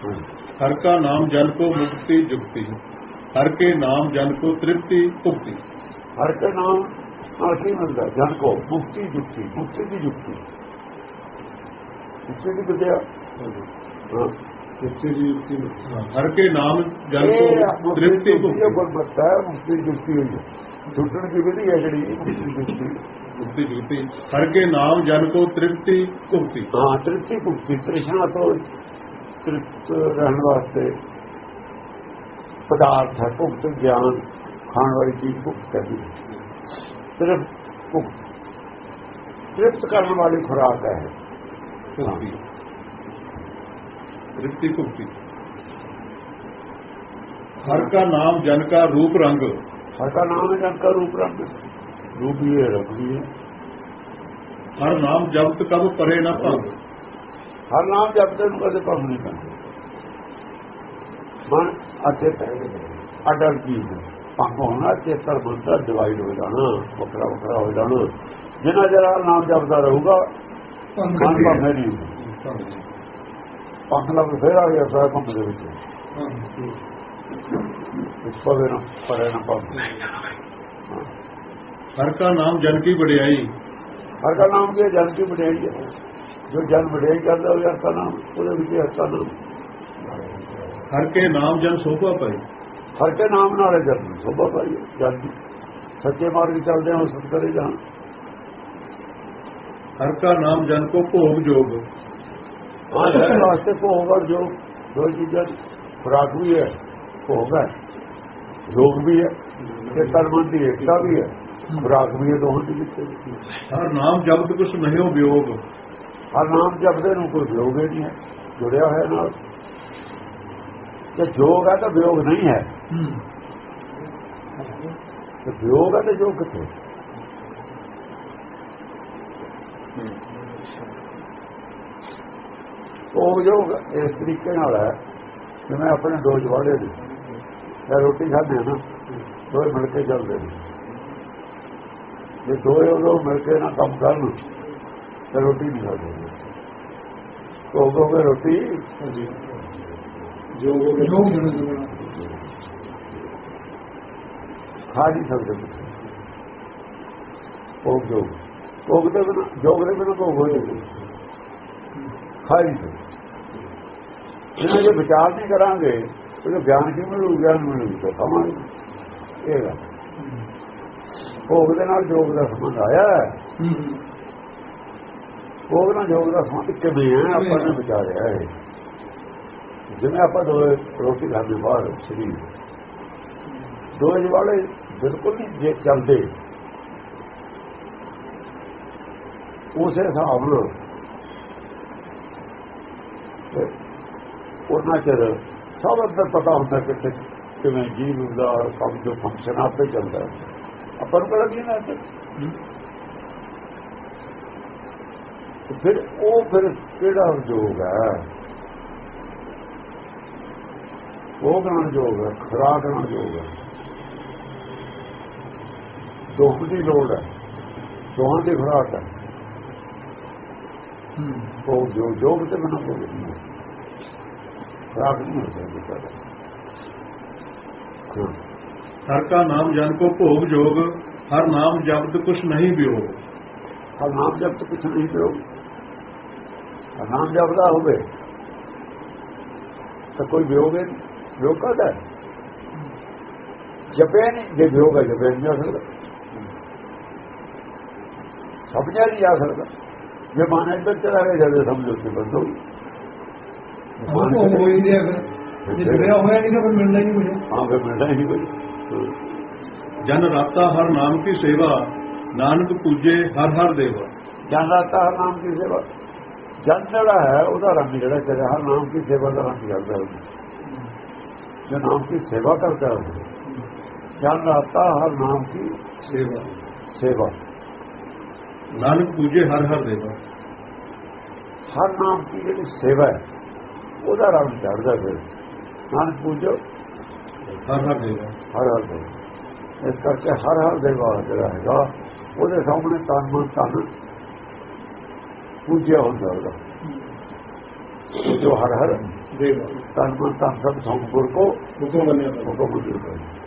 ਹਰ ਕਾ ਨਾਮ ਜਨ ਕੋ ਮੁਕਤੀ ਜੁਗਤੀ। ਹਰ ਕੇ ਨਾਮ ਜਨ ਕੋ ਤ੍ਰਿਪਤੀ ਭੁਕਤੀ ਹਰ ਕੇ ਨਾਮ ਨਾਲ ਕੀ ਮਿਲਦਾ ਜਨ ਕੋ ਮੁਕਤੀ ਜੁਗਤੀ ਮੁਕਤੀ ਦੀ ਜੁਗਤੀ। ਕਿਸੇ ਦੀ ਬਦਿਆ ਕਿਸੇ ਦੀ ਜੁਗਤੀ ਹਰ ਕੇ ਨਾਮ ਜਨ ਕੋ ਤ੍ਰਿਪਤੀ ਭੁਕਤੀ ਗੁਰਬਤਾ ਮੁਕਤੀ ਜੁਗਤੀ ਹੋਈ ਛੁੱਟਣ ਦੀ ਵਿਧੀ ਹੈ ਜਿਹੜੀ ਮੁਕਤੀ ਜੁਗਤੀ। ਹਰ ਕੇ ਨਾਮ ਜਨ ਕੋ ਤ੍ਰਿਪਤੀ ਭੁਕਤੀ ਹਾਂ ਤ੍ਰਿਪਤੀ ਭੁਕਤੀ ਤ੍ਰਿਸ਼ਨਾ ਤੋਂ ਤ੍ਰਿਪਤ ਰਹਿਣ ਵਾਸਤੇ ਪਦਾਰਥ ਹੈ ਭੁਗਤ ਗਿਆਨ ਖਾਣ ਵਾਲੀ ਚੀਜ਼ ਭੁਗਤ ਕਰਦੀ ਸਿਰਫ ਭੁਗਤ ਤ੍ਰਿਪਤ ਕਰਨ ਵਾਲੀ ਖੁਰਾਕ ਹੈ। ਤ੍ਰਿਪਤੀ ਭੁਗਤੀ। ਹਰ ਕਾ ਨਾਮ ਜਨ ਕਾ ਰੂਪ ਰੰਗ। ਹਰ ਕਾ ਨਾਮ ਜਨ ਕਾ ਰੂਪ ਰੰਗ। ਰੂਪ ਹੀ ਹੈ ਰਬ ਹੀ ਹੈ। ਹਰ ਨਾਮ ਜਪਤ ਕਬ ਪਰੇ ਨਾ ਭੰਗ। ਹਰ ਨਾਮ ਜਪਦੇ ਨੂੰ ਕਦੇ ਕੰਮ ਨਹੀਂ ਕਰਦਾ ਮਨ ਅਤੇ ਅਡਰ ਕੀ ਭੰਗ ਹੋਣਾ ਚੇਤਰ ਬੁੱਧਾ ਡਿਵਾਈਡ ਹੋ ਜਾਣਾ ਵੱਖਰਾ ਵੱਖਰਾ ਹੋ ਜਾਣਾ। ਜਿੰਨਾ ਜਿਹੜਾ ਨਾਮ ਜਪਦਾ ਰਹੂਗਾ ਭੰਗ ਨਹੀਂ ਭੰਗ ਨਾਲ ਫੇਰ ਆ ਗਿਆ ਸਾਰਾ ਭੰਗ ਦੇ ਵਿੱਚ। ਇਸ ਪਵੇ ਨਾ ਪਰੇ ਨਾ ਭੰਗ। ਹਰ ਕਾ ਨਾਮ ਜਨ ਕੀ ਬੜਿਆਈ ਹਰ ਕਾ ਨਾਮ ਕੀ ਜਨ ਕੀ ਬੜਿਆਈ ਹੈ। ਜੋ ਜਨ ਵਡਿਆਈ ਕਰਦਾ ਹੋਵੇ ਹਰਤਾ ਨਾਮ ਉਹਦੇ ਵਿੱਚ ਹਰਤਾ ਨਾਮ ਹਰ ਕੇ ਨਾਮ ਜਨ ਸੋਭਾ ਪਾਈ। ਹਰ ਕੇ ਨਾਮ ਨਾਲ ਜਨ ਸੋਭਾ ਪਾਈ ਜਨ ਸੱਚੇ ਮਾਰਗ ਚੱਲਦੇ ਹਾਂ ਸਤਕਰੇ ਜਾਣ। ਹਰ ਕਾ ਨਾਮ ਜਨ ਕੋ ਭੋਗ ਜੋਗ। ਹਾਂ ਜਨ ਵਾਸਤੇ ਭੋਗ ਔਰ ਜੋਗ ਦੋ ਚੀਜ਼ਾਂ ਖੁਰਾਕ ਵੀ ਹੈ ਭੋਗ ਹੈ ਜੋਗ ਵੀ ਹੈ ਤੇ ਕਰਮ ਦੀ ਏਕਤਾ ਵੀ ਹੈ। ਖੁਰਾਕ ਵੀ ਹੈ ਦੋਹਾਂ ਦੀ ਵਿੱਚ। ਹਰ ਨਾਮ ਜਪਤ ਕੁਛ ਨਹੀਂ ਹੋ ਵਿਯੋਗ। ਹਰ ਨਾਮ ਜਪਦੇ ਨੂੰ ਕੋਈ ਵਿਯੋਗ ਨਹੀਂ ਹੈ ਜੁੜਿਆ ਹੋਇਆ ਨਾਲ। ਤੇ ਜੋਗ ਹੈ ਤਾਂ ਵਿਯੋਗ ਨਹੀਂ ਹੈ। ਤੇ ਵਿਯੋਗ ਹੈ ਤੇ ਜੋਗ ਕਿੱਥੇ? ਉਹ ਜੋ ਇਸ ਤਰੀਕੇ ਨਾਲ ਹੈ ਜਿਵੇਂ ਆਪਣੇ ਦੋ ਜਵਾੜੇ ਨੇ ਇਹ ਰੋਟੀ ਖਾਂਦੇ ਨਾ ਦੋਏ ਮਿਲ ਕੇ ਚੱਲਦੇ ਨੇ। ਜੇ ਦੋਏ ਉਹ ਮਿਲ ਕੇ ਨਾ ਕੰਮ ਕਰਨ ਤੇ ਰੋਟੀ ਨਹੀਂ ਖਾਂਦੇ। ਕਹੋਗੇ ਰੋਟੀ। ਖਾ ਨਹੀਂ ਸਕਦੇ। ਉਹ ਜੋ ਉਹ ਦੇ ਬਿਨਾਂ ਜੋਗ ਦੇ ਬਿਨਾਂ ਕੋਈ ਹੋਏ ਖਾ ਨਹੀਂ ਸਕਦੇ। ਇਹਨਾਂ ਵਿਚਾਰ ਨਹੀਂ ਕਰਾਂਗੇ। ਉਹ ਗਿਆਨ ਕਿਵੇਂ ਮਿਲੂ? ਗਿਆਨ ਮਿਲੂ ਤਾਂ ਖਾਵਾਂਗੇ ਇਹ ਗੱਲ। ਭੋਗ ਦੇ ਨਾਲ ਜੋਗ ਦਾ ਸੰਬੰਧ ਆਇਆ ਹੈ। ਭੋਗ ਨਾਲ ਜੋਗ ਦਾ ਸੰਬੰਧ ਕਿਵੇਂ ਹੈ ਆਪਾਂ ਨੇ ਵਿਚਾਰਿਆ ਹੈ ਜਿਵੇਂ ਆਪਾਂ ਦੋ ਰੋਟੀ ਖਾਂਦੇ ਬਾਹਰ ਸਰੀਰ। ਦੋ ਵਾਲੇ ਬਿਲਕੁਲ ਨਹੀਂ ਜੇ ਚੱਲਦੇ। ਉਸੇ ਹਿਸਾਬ ਨਾਲ। ਉਹਨਾਂ ਚਿਰ ਸਭ ਅੰਦਰ ਪਤਾ ਹੁੰਦਾ ਕਿ ਕਿਵੇਂ ਜੀਵ ਦਾ ਕੰਮ ਜੋ ਫੰਕਸ਼ਨ ਆਪੇ ਚੱਲਦਾ। ਹੈ। ਆਪਾਂ ਨੂੰ ਪਤਾ ਕੀ ਨਾ ਤੇ ਫਿਰ ਉਹ ਫਿਰ ਕਿਹੜਾ ਉਪਯੋਗ ਹੈ? ਉਹ ਗਾਣ ਜੋਗ ਹੈ? ਖਰਾਕ ਨਾਲ ਜੋਗ ਹੈ? ਦੁੱਖ ਦੀ ਲੋੜ ਹੈ। ਦੋਹਾਂ ਦੀ ਖਰਾਕ ਹੈ। ਉਹ ਜੋ ਜੋਗ ਤੇ ਬਣਾ ਕੋਈ ਨਹੀਂ ਖਰਾਕ ਨਹੀਂ ਹੋ ਸਕਦੀ ਸਾਡਾ ਹਰ ਕਾ ਨਾਮ ਜਨ ਕੋ ਭੋਗ ਜੋਗ ਹਰ ਨਾਮ ਜਪਤ ਕੁਛ ਨਹੀਂ ਬਿਓ ਹਰ ਨਾਮ ਜਪਤ ਕੁਛ ਨਹੀਂ ਬਿਓ ਨਾਮ ਜਪਦਾ ਹੋਵੇ ਤਾਂ ਕੋਈ ਵਿਯੋਗ ਹੈ ਵਿਯੋਗ ਕਾਦਾ ਜਪੇ ਨਹੀਂ ਜੇ ਵਿਯੋਗ ਹੈ ਜਪੇ ਨਹੀਂ ਅਸਲ ਸਭ ਸਮਝਿਆ ਨਹੀਂ ਜਾ ਸਕਦਾ ਜੇ ਮਾਨਸ ਅੰਦਰ ਚਲਾ ਗਿਆ ਜਦ ਸਮਝੋ ਕਿ ਬੰਦੋ ਮਨ ਕੋਈ ਨਹੀਂ ਅਗਰ ਜੇ ਜੁੜਿਆ ਹੋਇਆ ਨਹੀਂ ਤਾਂ ਮਿਲਣਾ ਹੀ ਨਹੀਂ ਹਾਂ ਫਿਰ ਮਿਲਣਾ ਹੀ ਨਹੀਂ ਕੋਈ ਜਨ ਰਾਤਾ ਹਰ ਨਾਮ ਕੀ ਸੇਵਾ ਨਾਨਕ ਪੂਜੇ ਹਰ ਹਰ ਦੇਵਾ ਜਨ ਰਾਤਾ ਹਰ ਨਾਮ ਕੀ ਸੇਵਾ ਜਨ ਜਿਹੜਾ ਹੈ ਉਹਦਾ ਰੰਗ ਜਿਹੜਾ ਚੜਿਆ ਹਰ ਨਾਮ ਦੀ ਸੇਵਾ ਦਾ ਰੰਗ ਜਾਂਦਾ ਹੈ ਜੋ ਨਾਮ ਦੀ ਸੇਵਾ ਕਰਦਾ ਹੈ ਜਨ ਆਤਾ ਹਰ ਨਾਮ ਦੀ ਸੇਵਾ। ਸੇਵਾ। ਨਾਨਕ ਪੂਜੇ ਹਰ ਹਰ ਦੇਵਾ। ਹਰ ਨਾਮ ਦੀ ਜਿਹੜੀ ਸੇਵਾ ਹੈ ਉਹਦਾ ਰੰਗ ਚੜਦਾ ਫਿਰ। ਨਾਨਕ ਪੂਜੋ। ਹਰ ਹਰ ਦੇਵਾ। ਹਰ ਹਰ ਦੇਵਾ। ਇਸ ਕਰਕੇ ਹਰ ਹਰ ਦੇਵਾ ਜਿਹੜਾ ਹੈਗਾ ਉਹਦੇ ਸਾਹਮਣੇ ਤਨ ਮਨ ਧਨ ਪੂਜਿਆ ਹੁੰਦਾ ਉਹਦਾ। ਉਹ ਜੋ ਹਰ ਹਰ ਦੇਗਾ ਤਨ ਮਨ ਧਨ ਸਭ ਸੰਪੂਰ ਕੋ ਹੁਕਮ ਮੰਨਿਆ ਹੁਕਮ ਮੰਨਿਆ